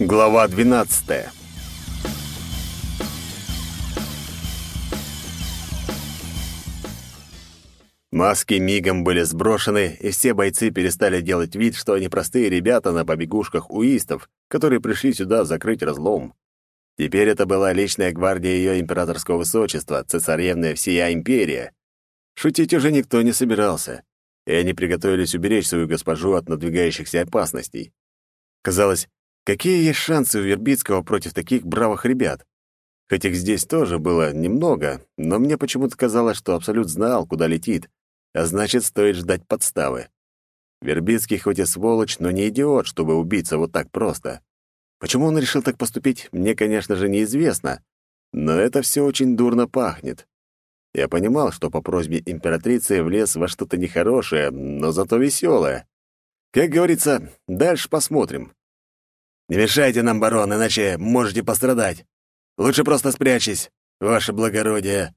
Глава 12. Маски мигом были сброшены, и все бойцы перестали делать вид, что они простые ребята на побегушках уистов, которые пришли сюда закрыть разлом. Теперь это была личная гвардия ее императорского высочества, цесаревная всея империя. Шутить уже никто не собирался, и они приготовились уберечь свою госпожу от надвигающихся опасностей. Казалось, Какие есть шансы у Вербицкого против таких бравых ребят? Хоть их здесь тоже было немного, но мне почему-то казалось, что Абсолют знал, куда летит, а значит, стоит ждать подставы. Вербицкий хоть и сволочь, но не идиот, чтобы убиться вот так просто. Почему он решил так поступить, мне, конечно же, неизвестно, но это все очень дурно пахнет. Я понимал, что по просьбе императрицы влез во что-то нехорошее, но зато веселое. Как говорится, дальше посмотрим. Не мешайте нам, барон, иначе можете пострадать. Лучше просто спрячьтесь, ваше благородие,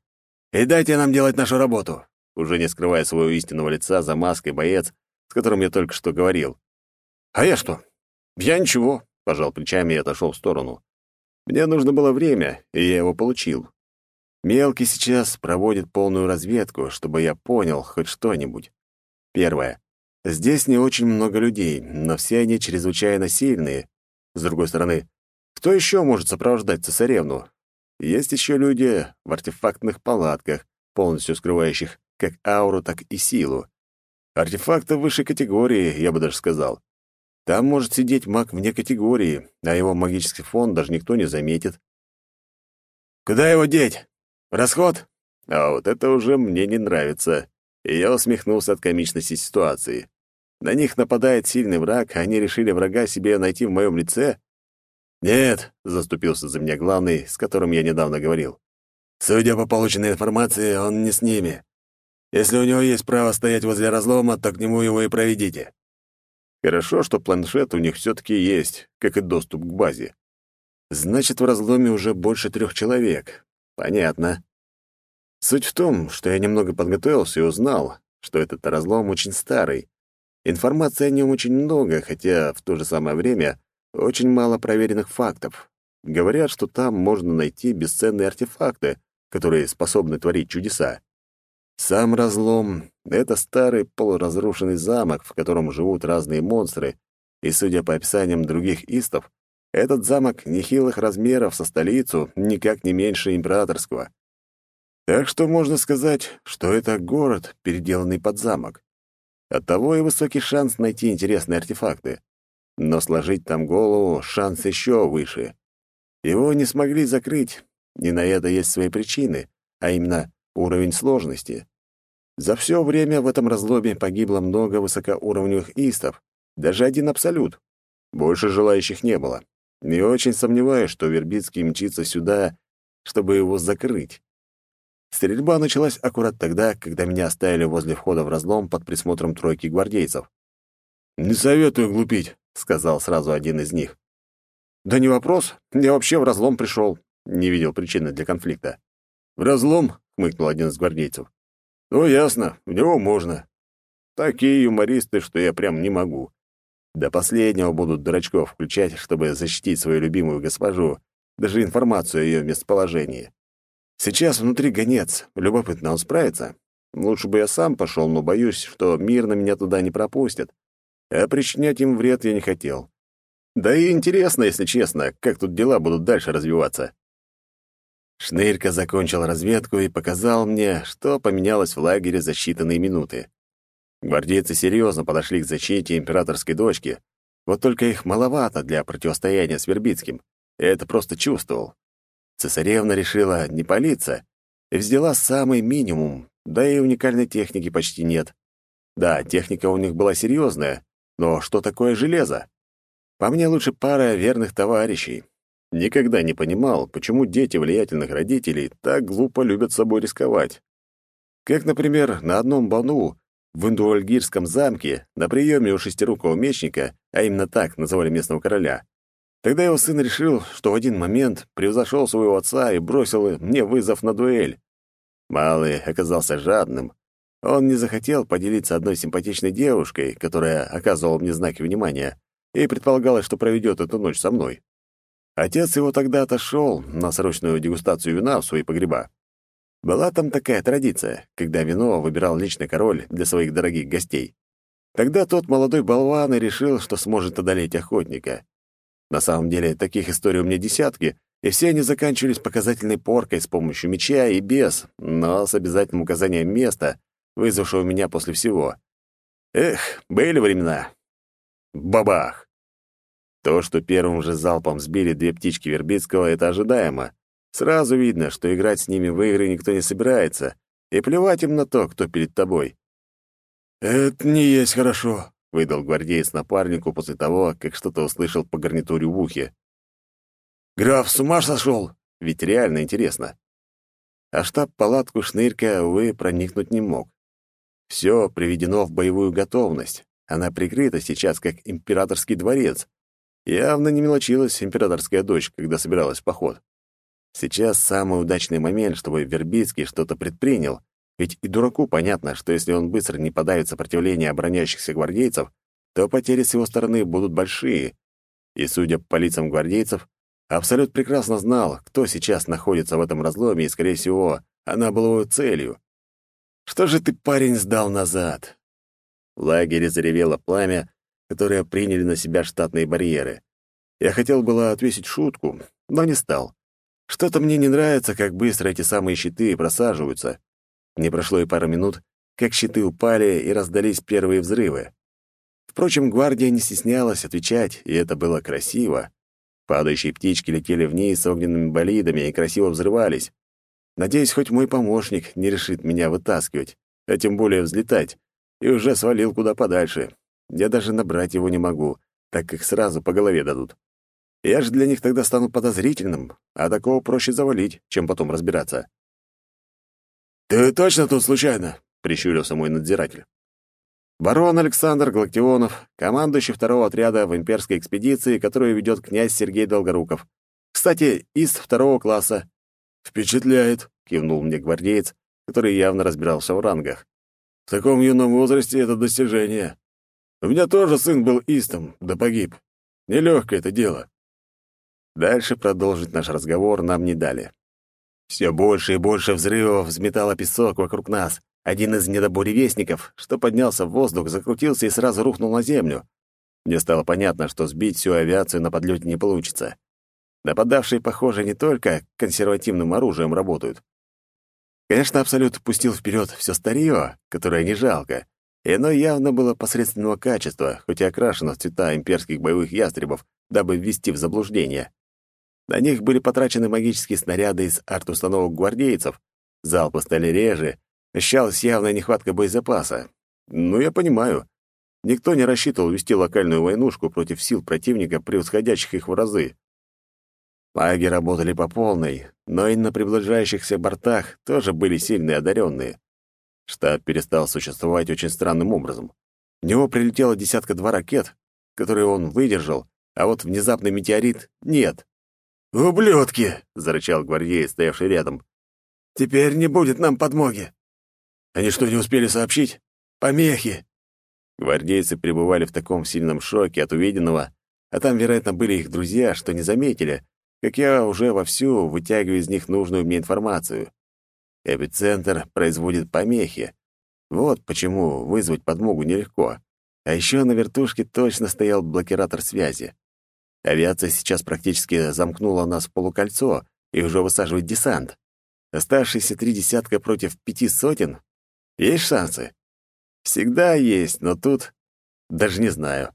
и дайте нам делать нашу работу». Уже не скрывая своего истинного лица за маской боец, с которым я только что говорил. «А я что? Я ничего», — пожал плечами и отошел в сторону. Мне нужно было время, и я его получил. Мелкий сейчас проводит полную разведку, чтобы я понял хоть что-нибудь. Первое. Здесь не очень много людей, но все они чрезвычайно сильные, с другой стороны, кто еще может сопровождать цесаревну? Есть еще люди в артефактных палатках, полностью скрывающих как ауру, так и силу. Артефакты высшей категории, я бы даже сказал. Там может сидеть маг вне категории, а его магический фон даже никто не заметит. «Куда его деть? Расход?» А вот это уже мне не нравится, и я усмехнулся от комичности ситуации. На них нападает сильный враг, а они решили врага себе найти в моем лице? Нет, заступился за меня главный, с которым я недавно говорил. Судя по полученной информации, он не с ними. Если у него есть право стоять возле разлома, то к нему его и проведите. Хорошо, что планшет у них все-таки есть, как и доступ к базе. Значит, в разломе уже больше трех человек. Понятно. Суть в том, что я немного подготовился и узнал, что этот разлом очень старый, Информации о нем очень много, хотя в то же самое время очень мало проверенных фактов. Говорят, что там можно найти бесценные артефакты, которые способны творить чудеса. Сам разлом — это старый полуразрушенный замок, в котором живут разные монстры, и, судя по описаниям других истов, этот замок нехилых размеров со столицу никак не меньше императорского. Так что можно сказать, что это город, переделанный под замок. Оттого и высокий шанс найти интересные артефакты. Но сложить там голову шанс еще выше. Его не смогли закрыть, и на это есть свои причины, а именно уровень сложности. За все время в этом разломе погибло много высокоуровневых истов, даже один абсолют. Больше желающих не было. И очень сомневаюсь, что Вербицкий мчится сюда, чтобы его закрыть. Стрельба началась аккурат тогда, когда меня оставили возле входа в разлом под присмотром тройки гвардейцев. «Не советую глупить», — сказал сразу один из них. «Да не вопрос. Я вообще в разлом пришел. Не видел причины для конфликта. «В разлом?» — хмыкнул один из гвардейцев. «Ну, ясно. В него можно. Такие юмористы, что я прям не могу. До последнего будут дурачков включать, чтобы защитить свою любимую госпожу, даже информацию о ее местоположении. Сейчас внутри гонец. Любопытно, он справится? Лучше бы я сам пошел, но боюсь, что мирно меня туда не пропустят. А причинять им вред я не хотел. Да и интересно, если честно, как тут дела будут дальше развиваться. Шнырька закончил разведку и показал мне, что поменялось в лагере за считанные минуты. Гвардейцы серьезно подошли к защите императорской дочки, вот только их маловато для противостояния с Вербицким. Я это просто чувствовал. Цесаревна решила не палиться и взяла самый минимум, да и уникальной техники почти нет. Да, техника у них была серьезная, но что такое железо? По мне лучше пара верных товарищей. Никогда не понимал, почему дети влиятельных родителей так глупо любят собой рисковать. Как, например, на одном бану в Индуальгирском замке на приеме у шестирукого мечника, а именно так называли местного короля, Тогда его сын решил, что в один момент превзошел своего отца и бросил мне вызов на дуэль. Малый оказался жадным. Он не захотел поделиться одной симпатичной девушкой, которая оказывала мне знаки внимания, и предполагалось, что проведет эту ночь со мной. Отец его тогда отошел на срочную дегустацию вина в свои погреба. Была там такая традиция, когда вино выбирал личный король для своих дорогих гостей. Тогда тот молодой болван и решил, что сможет одолеть охотника. На самом деле, таких историй у меня десятки, и все они заканчивались показательной поркой с помощью меча и без, но с обязательным указанием места, вызвавшего меня после всего. Эх, были времена. Бабах! То, что первым же залпом сбили две птички Вербицкого, это ожидаемо. Сразу видно, что играть с ними в игры никто не собирается, и плевать им на то, кто перед тобой. «Это не есть хорошо», — выдал гвардеец напарнику после того, как что-то услышал по гарнитуре в ухе. «Граф с ума сошел?» Ведь реально интересно. А штаб-палатку Шнырька, увы, проникнуть не мог. Все приведено в боевую готовность. Она прикрыта сейчас как императорский дворец, Явно не мелочилась императорская дочь, когда собиралась в поход. Сейчас самый удачный момент, чтобы Вербицкий что-то предпринял, ведь и дураку понятно, что если он быстро не подавит сопротивление обороняющихся гвардейцев, то потери с его стороны будут большие. И, судя по лицам гвардейцев, Абсолют прекрасно знал, кто сейчас находится в этом разломе, и, скорее всего, она была его целью. «Что же ты, парень, сдал назад?» В лагере заревело пламя, которые приняли на себя штатные барьеры. Я хотел было отвесить шутку, но не стал. Что-то мне не нравится, как быстро эти самые щиты просаживаются. Не прошло и пары минут, как щиты упали и раздались первые взрывы. Впрочем, гвардия не стеснялась отвечать, и это было красиво. Падающие птички летели вниз с огненными болидами и красиво взрывались. Надеюсь, хоть мой помощник не решит меня вытаскивать, а тем более взлетать, и уже свалил куда подальше. Я даже набрать его не могу, так как сразу по голове дадут. Я же для них тогда стану подозрительным, а такого проще завалить, чем потом разбираться. «Ты точно тут случайно?» — прищурился мой надзиратель. Барон Александр Галактионов, командующий второго отряда в имперской экспедиции, которую ведет князь Сергей Долгоруков. Кстати, из второго класса. «Впечатляет», — кивнул мне гвардеец, который явно разбирался в рангах. «В таком юном возрасте это достижение. У меня тоже сын был истом, да погиб. Нелегкое это дело». Дальше продолжить наш разговор нам не дали. Все больше и больше взрывов взметало песок вокруг нас. Один из недобуревестников, что поднялся в воздух, закрутился и сразу рухнул на землю. Мне стало понятно, что сбить всю авиацию на подлете не получится. Нападавшие, похоже, не только консервативным оружием работают. Конечно, Абсолют пустил вперед все старье, которое не жалко, и оно явно было посредственного качества, хоть и окрашено в цвета имперских боевых ястребов, дабы ввести в заблуждение. На них были потрачены магические снаряды из арт-установок гвардейцев, залпы стали реже, ощущалась явная нехватка боезапаса. Ну, я понимаю. Никто не рассчитывал вести локальную войнушку против сил противника, превосходящих их в разы. Маги работали по полной, но и на приближающихся бортах тоже были сильные одаренные. Штаб перестал существовать очень странным образом. В него прилетело десятка-два ракет, которые он выдержал, а вот внезапный метеорит — нет. «Ублюдки!» — зарычал гвардеец, стоявший рядом. «Теперь не будет нам подмоги!» «Они что, не успели сообщить? Помехи!» Гвардейцы пребывали в таком сильном шоке от увиденного, а там, вероятно, были их друзья, что не заметили, как я уже вовсю вытягиваю из них нужную мне информацию. Эпицентр производит помехи. Вот почему вызвать подмогу нелегко. А еще на вертушке точно стоял блокиратор связи. Авиация сейчас практически замкнула нас в полукольцо и уже высаживает десант. Оставшиеся три десятка против пяти сотен? Есть шансы? Всегда есть, но тут даже не знаю.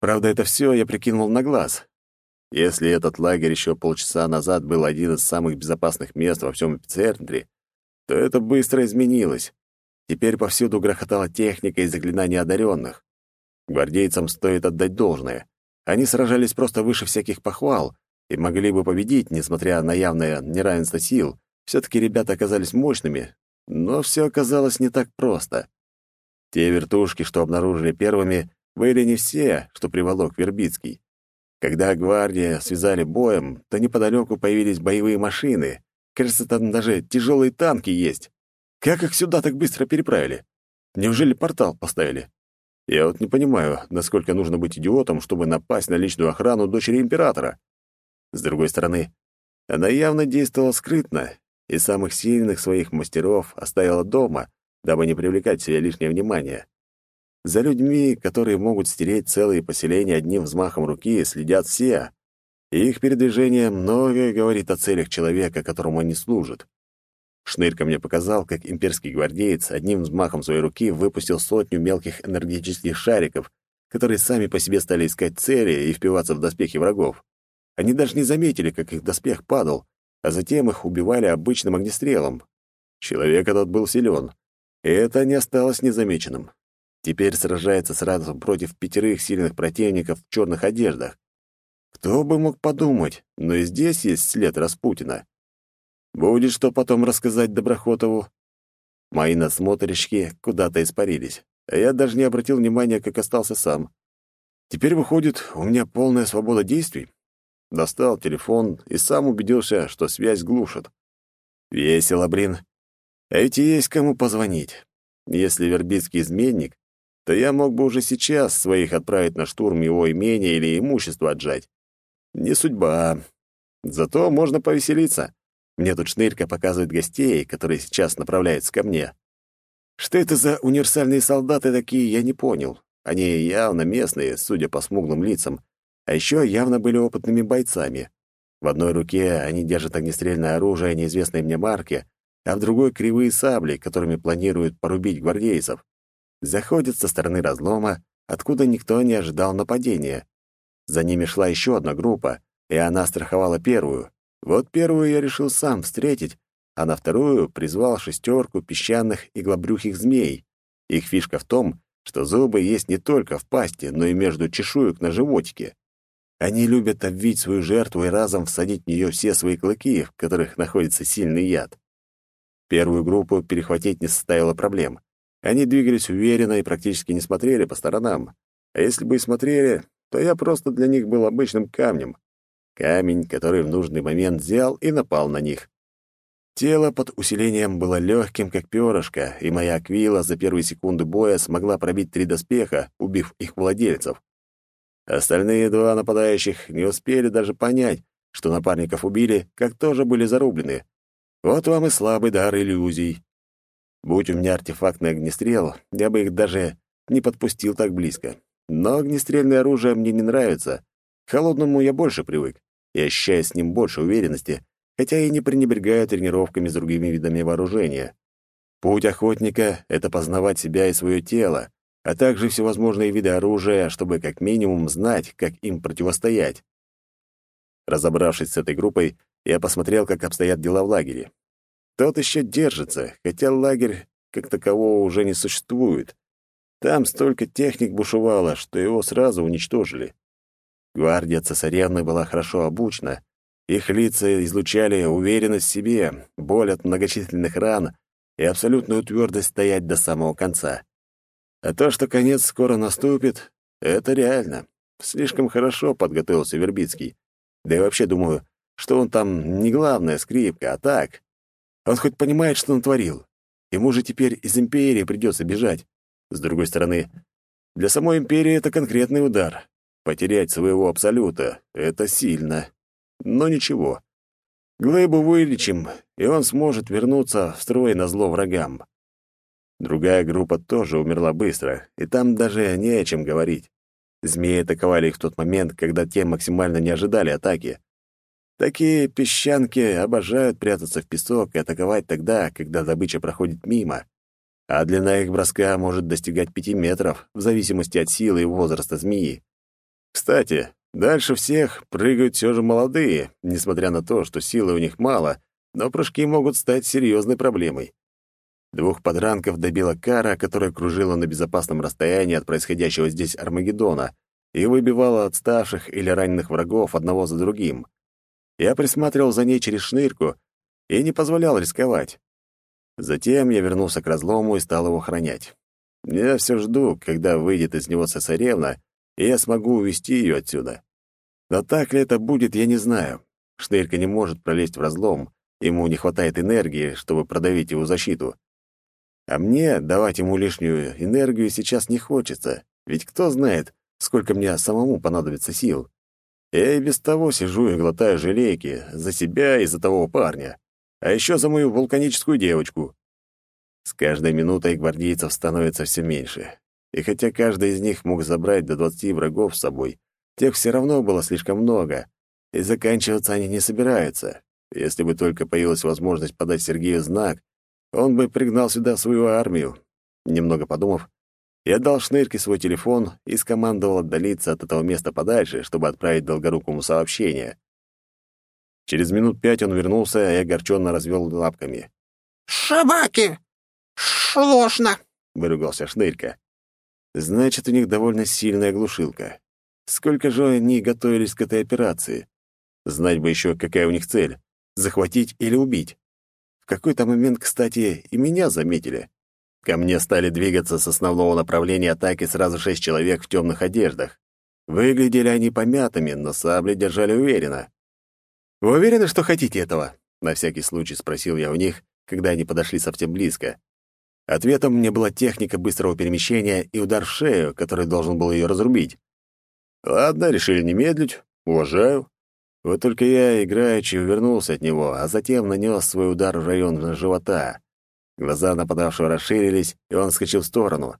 Правда, это все я прикинул на глаз. Если этот лагерь еще полчаса назад был один из самых безопасных мест во всем эпицентре, то это быстро изменилось. Теперь повсюду грохотала техника и заклинания одаренных. Гвардейцам стоит отдать должное. Они сражались просто выше всяких похвал и могли бы победить, несмотря на явное неравенство сил. Все-таки ребята оказались мощными, но все оказалось не так просто. Те вертушки, что обнаружили первыми, были не все, что приволок Вербицкий. Когда гвардия связали боем, то неподалеку появились боевые машины, Кажется, там даже тяжелые танки есть. Как их сюда так быстро переправили? Неужели портал поставили? Я вот не понимаю, насколько нужно быть идиотом, чтобы напасть на личную охрану дочери императора. С другой стороны, она явно действовала скрытно и самых сильных своих мастеров оставила дома, дабы не привлекать себе лишнее внимание. За людьми, которые могут стереть целые поселения одним взмахом руки, следят все, и их передвижение многое говорит о целях человека, которому они служат. Шнырька мне показал, как имперский гвардеец одним взмахом своей руки выпустил сотню мелких энергетических шариков, которые сами по себе стали искать цели и впиваться в доспехи врагов. Они даже не заметили, как их доспех падал, а затем их убивали обычным огнестрелом. Человек этот был силен, и это не осталось незамеченным. Теперь сражается сразу против пятерых сильных противников в черных одеждах. Кто бы мог подумать, но и здесь есть след Распутина. Будет что потом рассказать Доброхотову. Мои насмотрщики куда-то испарились, а я даже не обратил внимания, как остался сам. Теперь, выходит, у меня полная свобода действий. Достал телефон и сам убедился, что связь глушит. Весело, блин. А ведь есть кому позвонить. Если Вербицкий изменник, то я мог бы уже сейчас своих отправить на штурм его имения или имущество отжать. Не судьба. Зато можно повеселиться. Мне тут шнырька показывает гостей, которые сейчас направляются ко мне. Что это за универсальные солдаты такие, я не понял. Они явно местные, судя по смуглым лицам, а еще явно были опытными бойцами. В одной руке они держат огнестрельное оружие неизвестной мне марки, а в другой — кривые сабли, которыми планируют порубить гвардейцев. Заходят со стороны разлома, откуда никто не ожидал нападения. За ними шла еще одна группа, и она страховала первую. Вот первую я решил сам встретить, а на вторую призвал шестерку песчаных иглобрюхих змей. Их фишка в том, что зубы есть не только в пасти, но и между чешуек на животике. Они любят обвить свою жертву и разом всадить в нее все свои клыки, в которых находится сильный яд. Первую группу перехватить не составило проблем. Они двигались уверенно и практически не смотрели по сторонам. А если бы и смотрели, то я просто для них был обычным камнем. Камень, который в нужный момент взял и напал на них. Тело под усилением было легким, как перышко, и моя аквила за первые секунды боя смогла пробить три доспеха, убив их владельцев. Остальные два нападающих не успели даже понять, что напарников убили, как тоже были зарублены. Вот вам и слабый дар иллюзий. Будь у меня артефактный огнестрел, я бы их даже не подпустил так близко. Но огнестрельное оружие мне не нравится. К холодному я больше привык и ощущаю с ним больше уверенности, хотя и не пренебрегаю тренировками с другими видами вооружения. Путь охотника — это познавать себя и свое тело, а также всевозможные виды оружия, чтобы как минимум знать, как им противостоять. Разобравшись с этой группой, я посмотрел, как обстоят дела в лагере. Тот еще держится, хотя лагерь как такового уже не существует. Там столько техник бушевало, что его сразу уничтожили. Гвардия цесаревны была хорошо обучена. Их лица излучали уверенность в себе, боль от многочисленных ран и абсолютную твердость стоять до самого конца. А то, что конец скоро наступит, это реально. Слишком хорошо подготовился Вербицкий. Да и вообще, думаю, что он там не главная скрипка, а так. Он хоть понимает, что он творил. Ему же теперь из Империи придется бежать. С другой стороны, для самой Империи это конкретный удар. Потерять своего Абсолюта — это сильно. Но ничего. Глэбу вылечим, и он сможет вернуться в строй на зло врагам. Другая группа тоже умерла быстро, и там даже не о чем говорить. Змеи атаковали их в тот момент, когда те максимально не ожидали атаки. Такие песчанки обожают прятаться в песок и атаковать тогда, когда добыча проходит мимо. А длина их броска может достигать пяти метров, в зависимости от силы и возраста змеи. Кстати, дальше всех прыгают все же молодые, несмотря на то, что силы у них мало, но прыжки могут стать серьезной проблемой. Двух подранков добила кара, которая кружила на безопасном расстоянии от происходящего здесь Армагеддона и выбивала отставших или раненых врагов одного за другим. Я присматривал за ней через шнырку и не позволял рисковать. Затем я вернулся к разлому и стал его охранять. Я все жду, когда выйдет из него цесаревна и я смогу увести ее отсюда. Но так ли это будет, я не знаю. Шнырька не может пролезть в разлом, ему не хватает энергии, чтобы продавить его защиту. А мне давать ему лишнюю энергию сейчас не хочется, ведь кто знает, сколько мне самому понадобится сил. Я и без того сижу и глотаю желейки за себя и за того парня, а еще за мою вулканическую девочку. С каждой минутой гвардейцев становится все меньше. И хотя каждый из них мог забрать до двадцати врагов с собой, тех все равно было слишком много, и заканчиваться они не собираются. Если бы только появилась возможность подать Сергею знак, он бы пригнал сюда свою армию. Немного подумав, я дал Шнырке свой телефон и скомандовал отдалиться от этого места подальше, чтобы отправить Долгорукому сообщение. Через минут пять он вернулся и огорченно развел лапками. «Шабаки! Сложно!» — выругался Шнырька. «Значит, у них довольно сильная глушилка. Сколько же они готовились к этой операции? Знать бы еще, какая у них цель — захватить или убить. В какой-то момент, кстати, и меня заметили. Ко мне стали двигаться с основного направления атаки сразу шесть человек в темных одеждах. Выглядели они помятыми, но сабли держали уверенно. «Вы уверены, что хотите этого?» — на всякий случай спросил я у них, когда они подошли совсем близко. Ответом мне была техника быстрого перемещения и удар в шею, который должен был ее разрубить. Ладно, решили не медлить, уважаю. Вот только я, играючи, увернулся от него, а затем нанес свой удар в район живота. Глаза нападавшего расширились, и он вскочил в сторону.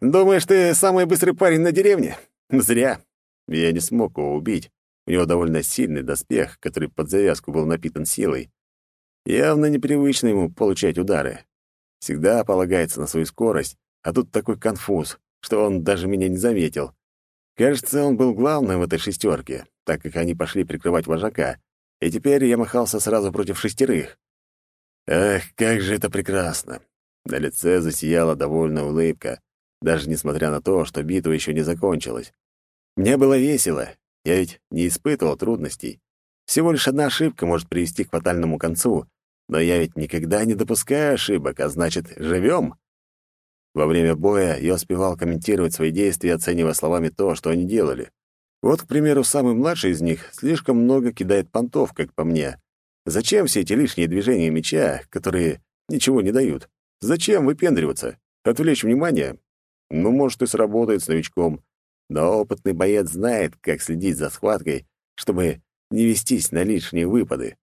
«Думаешь, ты самый быстрый парень на деревне? Зря. Я не смог его убить. У него довольно сильный доспех, который под завязку был напитан силой. Явно непривычно ему получать удары. Всегда полагается на свою скорость, а тут такой конфуз, что он даже меня не заметил. Кажется, он был главным в этой шестерке, так как они пошли прикрывать вожака, и теперь я махался сразу против шестерых. Эх, как же это прекрасно! На лице засияла довольная улыбка, даже несмотря на то, что битва еще не закончилась. Мне было весело, я ведь не испытывал трудностей. Всего лишь одна ошибка может привести к фатальному концу, но я ведь никогда не допускаю ошибок, а значит, живем. Во время боя я успевал комментировать свои действия, оценивая словами то, что они делали. Вот, к примеру, самый младший из них слишком много кидает понтов, как по мне, Зачем все эти лишние движения меча, которые ничего не дают? Зачем выпендриваться? Отвлечь внимание? Ну, может, и сработает с новичком. Но опытный боец знает, как следить за схваткой, чтобы не вестись на лишние выпады.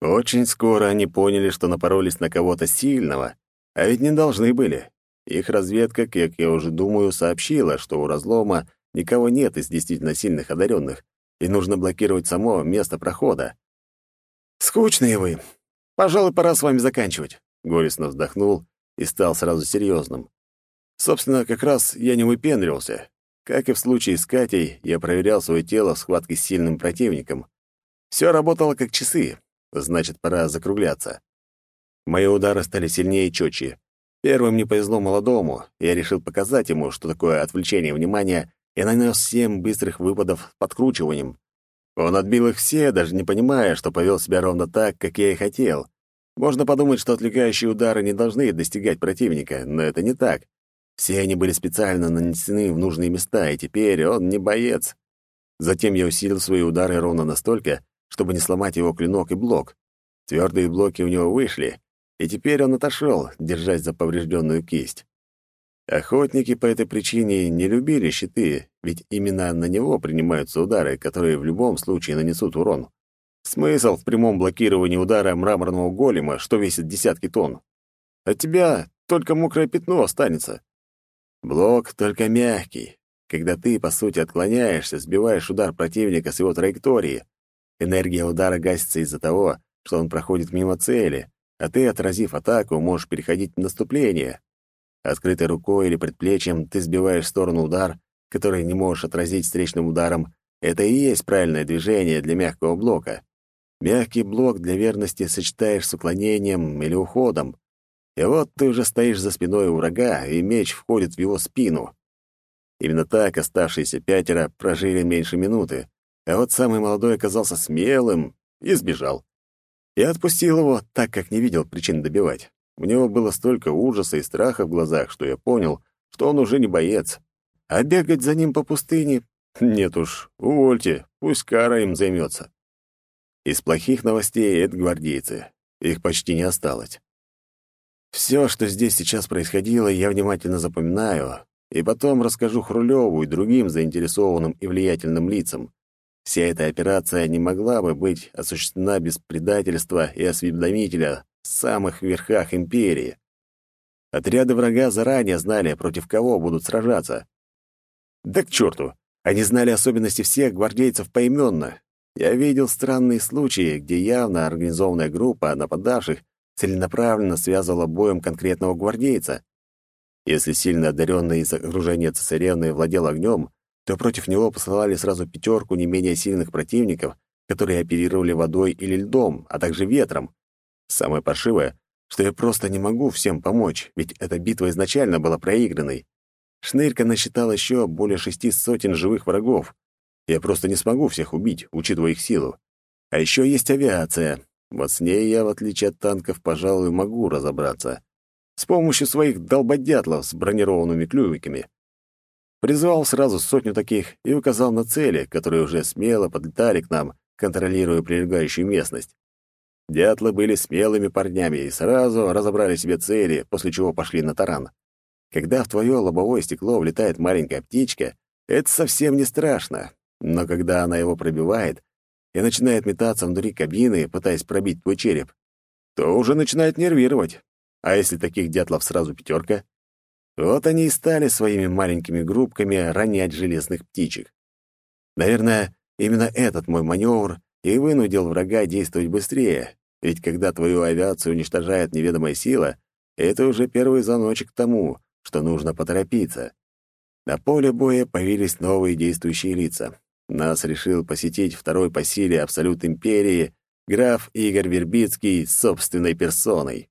Очень скоро они поняли, что напоролись на кого-то сильного, а ведь не должны были. Их разведка, как я уже думаю, сообщила, что у разлома никого нет из действительно сильных одаренных, и нужно блокировать само место прохода. «Скучные вы. Пожалуй, пора с вами заканчивать», — горестно вздохнул и стал сразу серьезным. Собственно, как раз я не выпендривался. Как и в случае с Катей, я проверял свое тело в схватке с сильным противником. Все работало как часы, значит, пора закругляться. Мои удары стали сильнее и четче. Первым не повезло молодому, я решил показать ему, что такое отвлечение внимания, и нанес семь быстрых выпадов с подкручиванием. Он отбил их все, даже не понимая, что повел себя ровно так, как я и хотел. Можно подумать, что отвлекающие удары не должны достигать противника, но это не так. Все они были специально нанесены в нужные места, и теперь он не боец. Затем я усилил свои удары ровно настолько, чтобы не сломать его клинок и блок. Твердые блоки у него вышли, и теперь он отошел, держась за поврежденную кисть. Охотники по этой причине не любили щиты, ведь именно на него принимаются удары, которые в любом случае нанесут урон. Смысл в прямом блокировании удара мраморного голема, что весит десятки тонн. От тебя только мокрое пятно останется. Блок только мягкий. Когда ты, по сути, отклоняешься, сбиваешь удар противника с его траектории. Энергия удара гасится из-за того, что он проходит мимо цели, а ты, отразив атаку, можешь переходить в наступление. Открытой рукой или предплечьем ты сбиваешь в сторону удар, который не можешь отразить встречным ударом. Это и есть правильное движение для мягкого блока. Мягкий блок для верности сочетаешь с уклонением или уходом. И вот ты уже стоишь за спиной у врага, и меч входит в его спину. Именно так оставшиеся пятеро прожили меньше минуты, а вот самый молодой оказался смелым и сбежал. Я отпустил его, так как не видел причин добивать. У него было столько ужаса и страха в глазах, что я понял, что он уже не боец. А бегать за ним по пустыне? Нет уж, увольте, пусть Кара им займется. Из плохих новостей — это гвардейцы. Их почти не осталось. Все, что здесь сейчас происходило, я внимательно запоминаю, и потом расскажу Хрулеву и другим заинтересованным и влиятельным лицам. Вся эта операция не могла бы быть осуществлена без предательства и осведомителя в самых верхах империи. Отряды врага заранее знали, против кого будут сражаться. Да к черту! Они знали особенности всех гвардейцев поименно. Я видел странные случаи, где явно организованная группа нападавших целенаправленно связывала боем конкретного гвардейца. Если сильно одаренный из окружения цесаревны владел огнем, то против него посылали сразу пятерку не менее сильных противников, которые оперировали водой или льдом, а также ветром. Самое паршивое, что я просто не могу всем помочь, ведь эта битва изначально была проигранной. Шнырька насчитал еще более шести сотен живых врагов. Я просто не смогу всех убить, учитывая их силу. А еще есть авиация. Вот с ней я, в отличие от танков, пожалуй, могу разобраться. С помощью своих долбодятлов с бронированными клювиками. Призвал сразу сотню таких и указал на цели, которые уже смело подлетали к нам, контролируя прилегающую местность. Дятлы были смелыми парнями и сразу разобрали себе цели, после чего пошли на таран. Когда в твое лобовое стекло влетает маленькая птичка, это совсем не страшно. Но когда она его пробивает и начинает метаться внутри кабины, пытаясь пробить твой череп, то уже начинает нервировать. А если таких дятлов сразу пятерка? Вот они и стали своими маленькими группками ронять железных птичек. Наверное, именно этот мой маневр и вынудил врага действовать быстрее, ведь когда твою авиацию уничтожает неведомая сила, это уже первый звоночек к тому, что нужно поторопиться. На поле боя появились новые действующие лица. Нас решил посетить второй по силе Абсолют Империи граф Игорь Вербицкий собственной персоной.